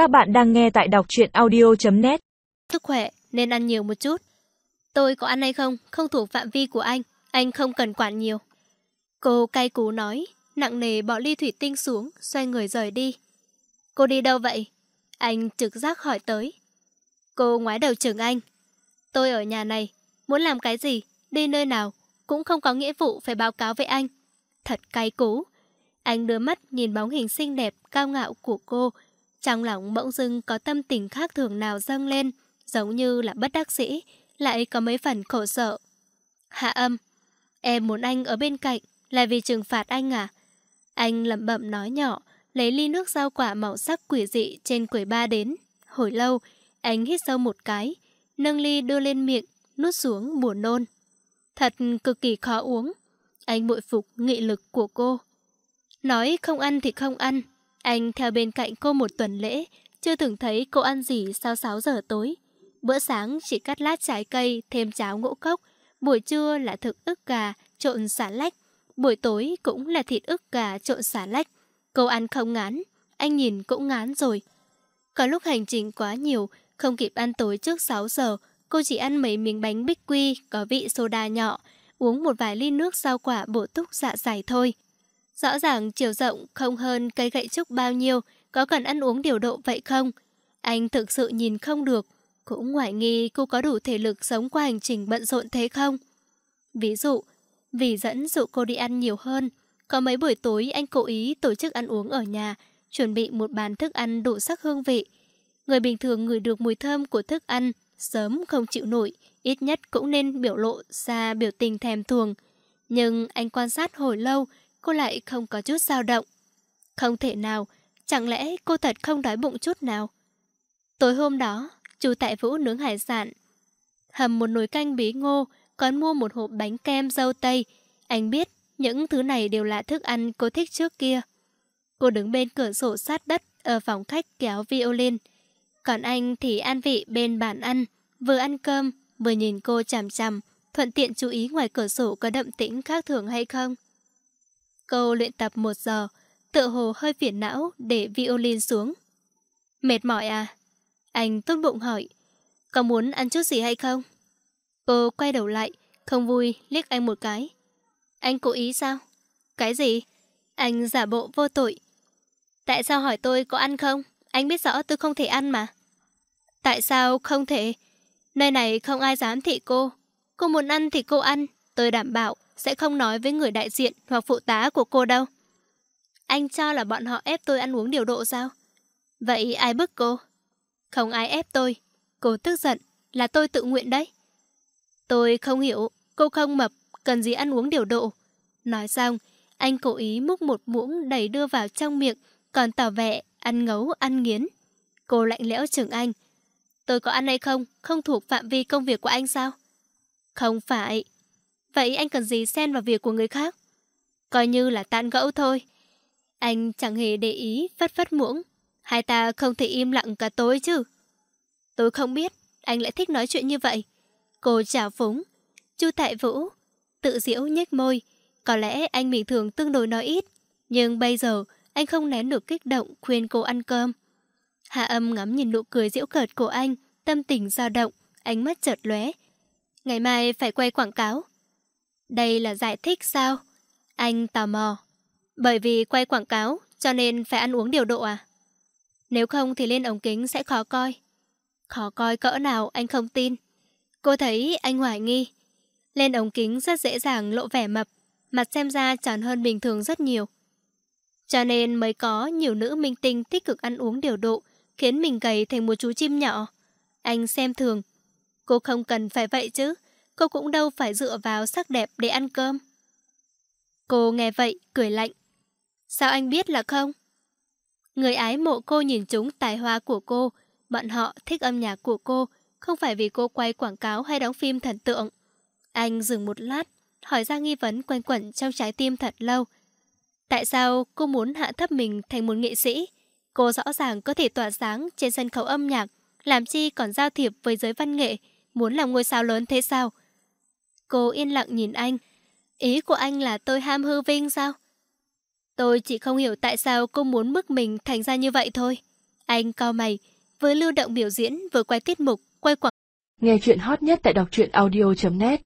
Các bạn đang nghe tại đọc truyện audio.net Sức khỏe nên ăn nhiều một chút. Tôi có ăn hay không, không thuộc phạm vi của anh. Anh không cần quản nhiều. Cô cay cú nói, nặng nề bỏ ly thủy tinh xuống, xoay người rời đi. Cô đi đâu vậy? Anh trực giác hỏi tới. Cô ngoái đầu chừng anh. Tôi ở nhà này, muốn làm cái gì, đi nơi nào, cũng không có nghĩa vụ phải báo cáo với anh. Thật cay cú. Anh đưa mắt nhìn bóng hình xinh đẹp, cao ngạo của cô. Trong lòng bỗng dưng có tâm tình khác thường nào dâng lên, giống như là bất đắc dĩ, lại có mấy phần khổ sợ. Hạ âm, em muốn anh ở bên cạnh, là vì trừng phạt anh à? Anh lẩm bẩm nói nhỏ, lấy ly nước rau quả màu sắc quỷ dị trên quầy ba đến. Hồi lâu, anh hít sâu một cái, nâng ly đưa lên miệng, nuốt xuống buồn nôn. Thật cực kỳ khó uống. Anh bội phục nghị lực của cô. Nói không ăn thì không ăn. Anh theo bên cạnh cô một tuần lễ, chưa từng thấy cô ăn gì sau 6 giờ tối. Bữa sáng chỉ cắt lát trái cây, thêm cháo ngũ cốc. Buổi trưa là thực ức gà, trộn xả lách. Buổi tối cũng là thịt ức gà trộn xả lách. Cô ăn không ngán, anh nhìn cũng ngán rồi. Có lúc hành trình quá nhiều, không kịp ăn tối trước 6 giờ, cô chỉ ăn mấy miếng bánh bích quy có vị soda nhỏ, uống một vài ly nước rau quả bổ túc dạ dày thôi. Rõ ràng chiều rộng không hơn cây gậy trúc bao nhiêu, có cần ăn uống điều độ vậy không? Anh thực sự nhìn không được, cũng ngoại nghi cô có đủ thể lực sống qua hành trình bận rộn thế không? Ví dụ, vì dẫn dụ cô đi ăn nhiều hơn, có mấy buổi tối anh cố ý tổ chức ăn uống ở nhà, chuẩn bị một bàn thức ăn đủ sắc hương vị. Người bình thường ngửi được mùi thơm của thức ăn, sớm không chịu nổi, ít nhất cũng nên biểu lộ ra biểu tình thèm thuồng. Nhưng anh quan sát hồi lâu, cô lại không có chút dao động. Không thể nào, chẳng lẽ cô thật không đói bụng chút nào? Tối hôm đó, chú tại Vũ nướng hải sản, hầm một nồi canh bí ngô, còn mua một hộp bánh kem dâu tây. Anh biết những thứ này đều là thức ăn cô thích trước kia. Cô đứng bên cửa sổ sát đất ở phòng khách kéo violin. Còn anh thì an vị bên bàn ăn, vừa ăn cơm, vừa nhìn cô chằm chằm, thuận tiện chú ý ngoài cửa sổ có đậm tĩnh khác thường hay không. Câu luyện tập một giờ, tựa hồ hơi phiền não để violin xuống. Mệt mỏi à? Anh tốt bụng hỏi. Có muốn ăn chút gì hay không? Cô quay đầu lại, không vui, liếc anh một cái. Anh cố ý sao? Cái gì? Anh giả bộ vô tội. Tại sao hỏi tôi có ăn không? Anh biết rõ tôi không thể ăn mà. Tại sao không thể? Nơi này không ai dám thị cô. Cô muốn ăn thì cô ăn. Tôi đảm bảo sẽ không nói với người đại diện hoặc phụ tá của cô đâu. Anh cho là bọn họ ép tôi ăn uống điều độ sao? Vậy ai bức cô? Không ai ép tôi. Cô tức giận, là tôi tự nguyện đấy. Tôi không hiểu, cô không mập, cần gì ăn uống điều độ. Nói xong, anh cố ý múc một muỗng đầy đưa vào trong miệng, còn tỏ vẻ ăn ngấu ăn nghiến. Cô lạnh lẽo chừng anh. Tôi có ăn hay không, không thuộc phạm vi công việc của anh sao? Không phải. Vậy anh cần gì xen vào việc của người khác? Coi như là tan gẫu thôi. Anh chẳng hề để ý, phất phất muỗng. Hai ta không thể im lặng cả tối chứ. Tôi không biết, anh lại thích nói chuyện như vậy. Cô chào phúng. Chu Tại Vũ, tự diễu nhếch môi. Có lẽ anh bình thường tương đối nói ít, nhưng bây giờ anh không nén được kích động khuyên cô ăn cơm. Hạ âm ngắm nhìn nụ cười diễu cợt của anh, tâm tình dao động, ánh mắt chợt lóe. Ngày mai phải quay quảng cáo. Đây là giải thích sao? Anh tò mò. Bởi vì quay quảng cáo, cho nên phải ăn uống điều độ à? Nếu không thì lên ống kính sẽ khó coi. Khó coi cỡ nào anh không tin. Cô thấy anh hoài nghi. Lên ống kính rất dễ dàng lộ vẻ mập, mặt xem ra tròn hơn bình thường rất nhiều. Cho nên mới có nhiều nữ minh tinh tích cực ăn uống điều độ, khiến mình gầy thành một chú chim nhỏ. Anh xem thường. Cô không cần phải vậy chứ, cô cũng đâu phải dựa vào sắc đẹp để ăn cơm. Cô nghe vậy, cười lạnh. Sao anh biết là không? Người ái mộ cô nhìn chúng tài hoa của cô, bọn họ thích âm nhạc của cô, không phải vì cô quay quảng cáo hay đóng phim thần tượng. Anh dừng một lát, hỏi ra nghi vấn quanh quẩn trong trái tim thật lâu. Tại sao cô muốn hạ thấp mình thành một nghệ sĩ? Cô rõ ràng có thể tỏa sáng trên sân khấu âm nhạc, làm chi còn giao thiệp với giới văn nghệ, muốn làm ngôi sao lớn thế sao? Cô yên lặng nhìn anh. Ý của anh là tôi ham hư vinh sao? Tôi chỉ không hiểu tại sao cô muốn bức mình thành ra như vậy thôi. Anh cao mày, vừa lưu động biểu diễn, vừa quay tiết mục, quay quảng. Nghe chuyện hot nhất tại đọc truyện audio.net